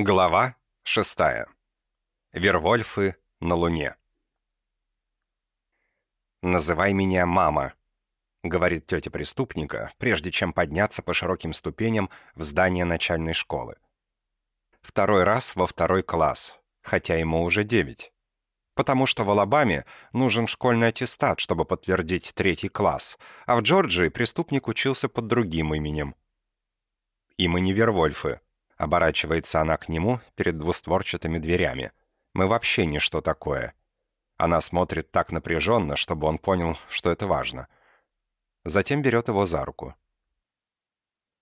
Глава шестая. Вервольфы на Луне. «Называй меня мама», — говорит тетя преступника, прежде чем подняться по широким ступеням в здание начальной школы. Второй раз во второй класс, хотя ему уже девять. Потому что в Алабаме нужен школьный аттестат, чтобы подтвердить третий класс, а в Джорджии преступник учился под другим именем. И мы не Вервольфы. Оборачивается она к нему перед двустворчатыми дверями. Мы вообще не что такое. Она смотрит так напряженно, чтобы он понял, что это важно. Затем берет его за руку.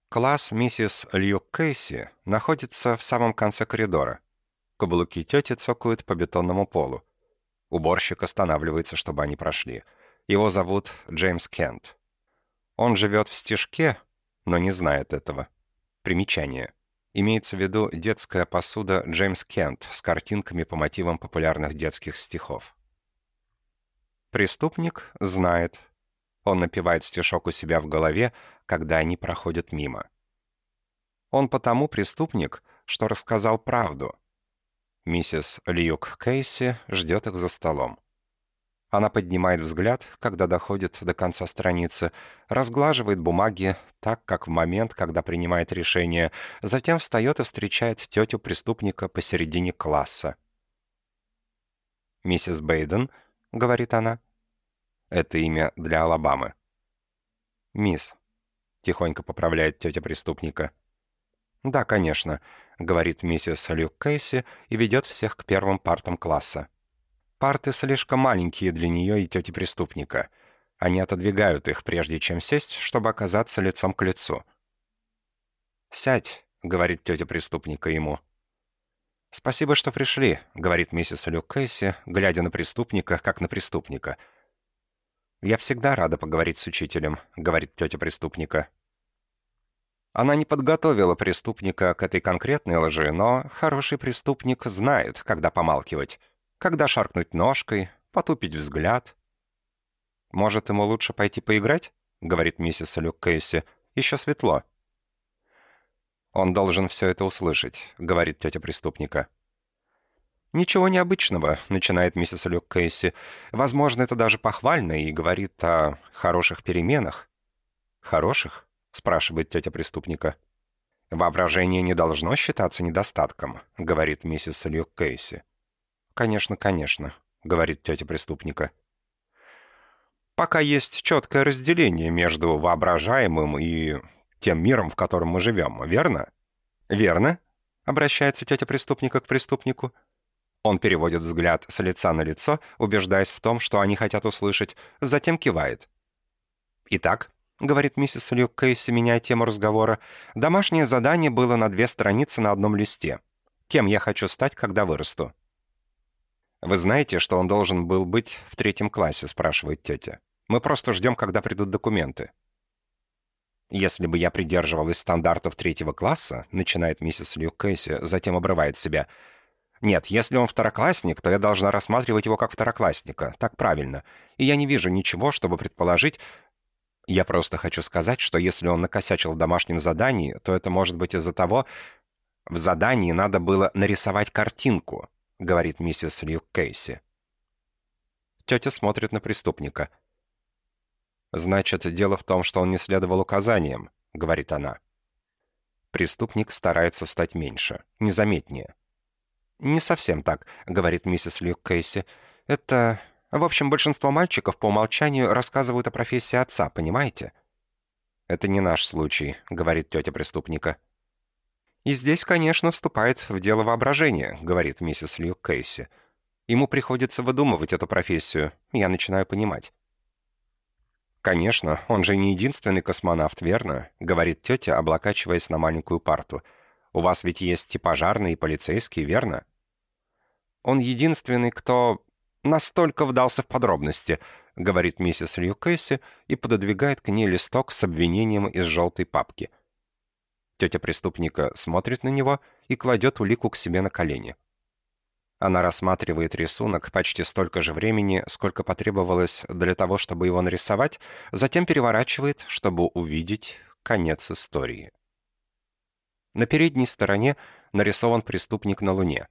Класс миссис Льюк Кейси находится в самом конце коридора. Каблуки тети цокают по бетонному полу. Уборщик останавливается, чтобы они прошли. Его зовут Джеймс Кент. Он живет в стежке, но не знает этого. Примечание. Имеется в виду детская посуда Джеймс Кент с картинками по мотивам популярных детских стихов. Преступник знает. Он напевает стишок у себя в голове, когда они проходят мимо. Он потому преступник, что рассказал правду. Миссис Льюк Кейси ждет их за столом. Она поднимает взгляд, когда доходит до конца страницы, разглаживает бумаги так, как в момент, когда принимает решение, затем встает и встречает тетю преступника посередине класса. «Миссис Бейден», — говорит она. Это имя для Алабамы. «Мисс», — тихонько поправляет тетя преступника. «Да, конечно», — говорит миссис Люк Кейси и ведет всех к первым партам класса. Парты слишком маленькие для нее и тети преступника. Они отодвигают их, прежде чем сесть, чтобы оказаться лицом к лицу. «Сядь», — говорит тетя преступника ему. «Спасибо, что пришли», — говорит миссис Люк Кейси, глядя на преступника, как на преступника. «Я всегда рада поговорить с учителем», — говорит тетя преступника. Она не подготовила преступника к этой конкретной лжи, но хороший преступник знает, когда помалкивать когда шаркнуть ножкой, потупить взгляд. «Может, ему лучше пойти поиграть?» — говорит миссис Люк Кейси. «Еще светло». «Он должен все это услышать», — говорит тетя преступника. «Ничего необычного», — начинает миссис Люк Кейси. «Возможно, это даже похвально и говорит о хороших переменах». «Хороших?» — спрашивает тетя преступника. «Воображение не должно считаться недостатком», — говорит миссис Люк Кейси. «Конечно, конечно», — говорит тетя преступника. «Пока есть четкое разделение между воображаемым и тем миром, в котором мы живем, верно?» «Верно», — обращается тетя преступника к преступнику. Он переводит взгляд с лица на лицо, убеждаясь в том, что они хотят услышать, затем кивает. «Итак», — говорит миссис Люк Кейси, меняя тему разговора, «домашнее задание было на две страницы на одном листе. Кем я хочу стать, когда вырасту?» «Вы знаете, что он должен был быть в третьем классе?» — спрашивает тетя. «Мы просто ждем, когда придут документы». «Если бы я придерживалась стандартов третьего класса», — начинает миссис Лью Кэсси, затем обрывает себя. «Нет, если он второклассник, то я должна рассматривать его как второклассника. Так правильно. И я не вижу ничего, чтобы предположить... Я просто хочу сказать, что если он накосячил в домашнем задании, то это может быть из-за того... В задании надо было нарисовать картинку, — говорит миссис Люк Кейси. Тетя смотрит на преступника. «Значит, дело в том, что он не следовал указаниям», — говорит она. Преступник старается стать меньше, незаметнее. «Не совсем так», — говорит миссис Люк Кейси. «Это... В общем, большинство мальчиков по умолчанию рассказывают о профессии отца, понимаете?» «Это не наш случай», — говорит тетя преступника. «И здесь, конечно, вступает в дело воображение», — говорит миссис Лью Кейси. «Ему приходится выдумывать эту профессию. Я начинаю понимать». «Конечно, он же не единственный космонавт, верно?» — говорит тетя, облокачиваясь на маленькую парту. «У вас ведь есть и пожарные, и полицейские, верно?» «Он единственный, кто настолько вдался в подробности», — говорит миссис Лью Кейси и пододвигает к ней листок с обвинением из желтой папки — Тетя преступника смотрит на него и кладет улику к себе на колени. Она рассматривает рисунок почти столько же времени, сколько потребовалось для того, чтобы его нарисовать, затем переворачивает, чтобы увидеть конец истории. На передней стороне нарисован преступник на Луне.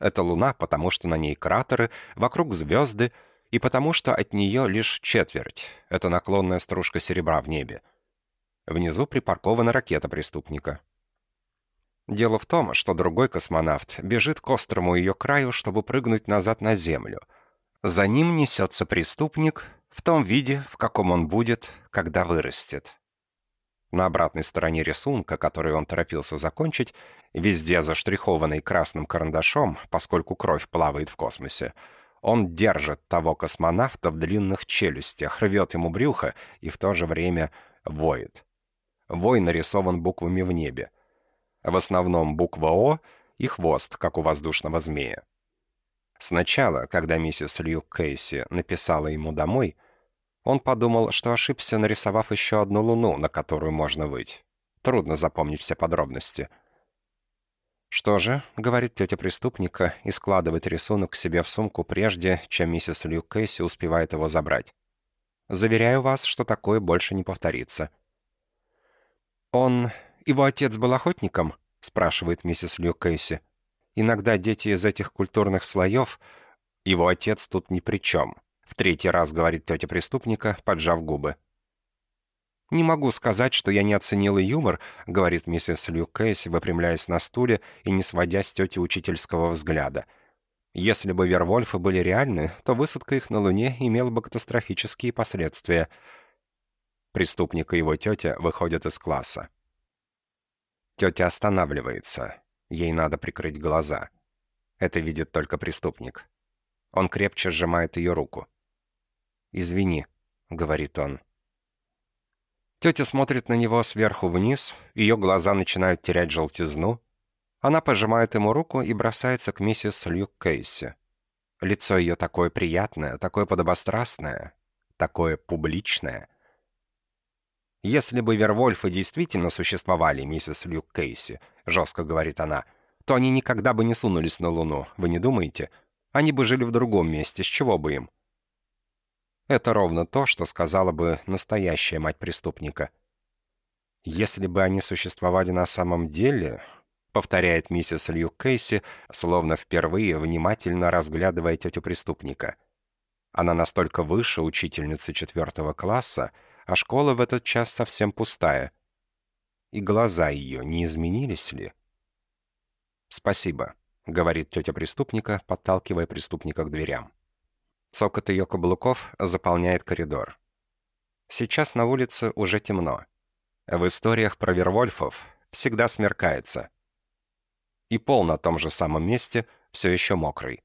Это Луна, потому что на ней кратеры, вокруг звезды, и потому что от нее лишь четверть. Это наклонная стружка серебра в небе. Внизу припаркована ракета преступника. Дело в том, что другой космонавт бежит к острому ее краю, чтобы прыгнуть назад на Землю. За ним несется преступник в том виде, в каком он будет, когда вырастет. На обратной стороне рисунка, который он торопился закончить, везде заштрихованный красным карандашом, поскольку кровь плавает в космосе, он держит того космонавта в длинных челюстях, рвет ему брюхо и в то же время воет. Вой нарисован буквами в небе. В основном буква «О» и хвост, как у воздушного змея. Сначала, когда миссис Лью Кейси написала ему домой, он подумал, что ошибся, нарисовав еще одну луну, на которую можно выйти. Трудно запомнить все подробности. «Что же?» — говорит тетя преступника и складывает рисунок себе в сумку прежде, чем миссис Лью Кейси успевает его забрать. «Заверяю вас, что такое больше не повторится». «Он... его отец был охотником?» — спрашивает миссис Лью Кейси. «Иногда дети из этих культурных слоев...» «Его отец тут ни при чем», в третий раз говорит тетя преступника, поджав губы. «Не могу сказать, что я не оценила юмор», — говорит миссис Лью Кейси, выпрямляясь на стуле и не сводя с тети учительского взгляда. «Если бы Вервольфы были реальны, то высадка их на Луне имела бы катастрофические последствия». Преступник и его тетя выходят из класса. Тетя останавливается. Ей надо прикрыть глаза. Это видит только преступник. Он крепче сжимает ее руку. «Извини», — говорит он. Тетя смотрит на него сверху вниз, ее глаза начинают терять желтизну. Она пожимает ему руку и бросается к миссис Люк Кейси. Лицо ее такое приятное, такое подобострастное, такое публичное. «Если бы Вервольфы действительно существовали, миссис Люк Кейси», — жестко говорит она, — «то они никогда бы не сунулись на Луну, вы не думаете? Они бы жили в другом месте, с чего бы им?» Это ровно то, что сказала бы настоящая мать преступника. «Если бы они существовали на самом деле», — повторяет миссис Лью Кейси, словно впервые внимательно разглядывая тетю преступника. Она настолько выше учительницы четвертого класса, а школа в этот час совсем пустая. И глаза ее не изменились ли? «Спасибо», — говорит тетя преступника, подталкивая преступника к дверям. Цокот ее каблуков заполняет коридор. Сейчас на улице уже темно. В историях про Вервольфов всегда смеркается. И пол на том же самом месте все еще мокрый.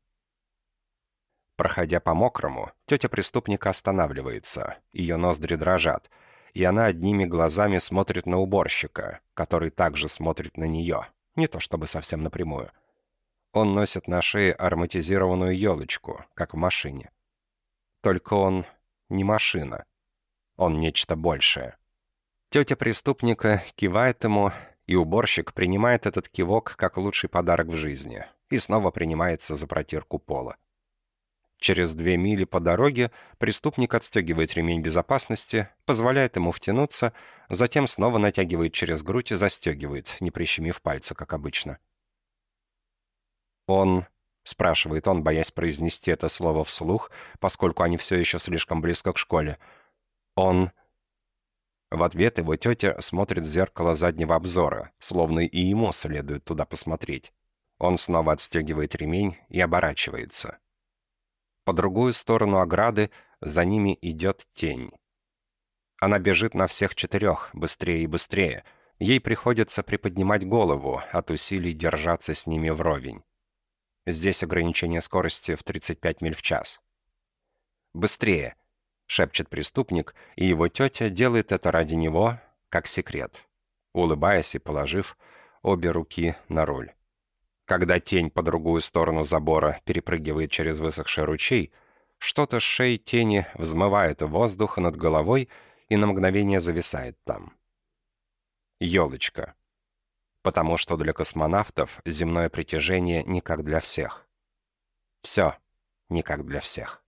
Проходя по мокрому, тетя преступника останавливается, ее ноздри дрожат, и она одними глазами смотрит на уборщика, который также смотрит на нее, не то чтобы совсем напрямую. Он носит на шее ароматизированную елочку, как в машине. Только он не машина. Он нечто большее. Тетя преступника кивает ему, и уборщик принимает этот кивок как лучший подарок в жизни и снова принимается за протирку пола. Через две мили по дороге преступник отстегивает ремень безопасности, позволяет ему втянуться, затем снова натягивает через грудь и застегивает, не прищемив пальца, как обычно. Он спрашивает он, боясь произнести это слово вслух, поскольку они все еще слишком близко к школе. Он... В ответ его тетя смотрит в зеркало заднего обзора, словно и ему следует туда посмотреть. Он снова отстегивает ремень и оборачивается. По другую сторону ограды за ними идет тень. Она бежит на всех четырех, быстрее и быстрее. Ей приходится приподнимать голову от усилий держаться с ними вровень. Здесь ограничение скорости в 35 миль в час. «Быстрее!» — шепчет преступник, и его тетя делает это ради него, как секрет, улыбаясь и положив обе руки на руль. Когда тень по другую сторону забора перепрыгивает через высохший ручей, что-то с шеи тени взмывает воздух над головой и на мгновение зависает там. Елочка потому что для космонавтов земное притяжение не как для всех. Все не как для всех.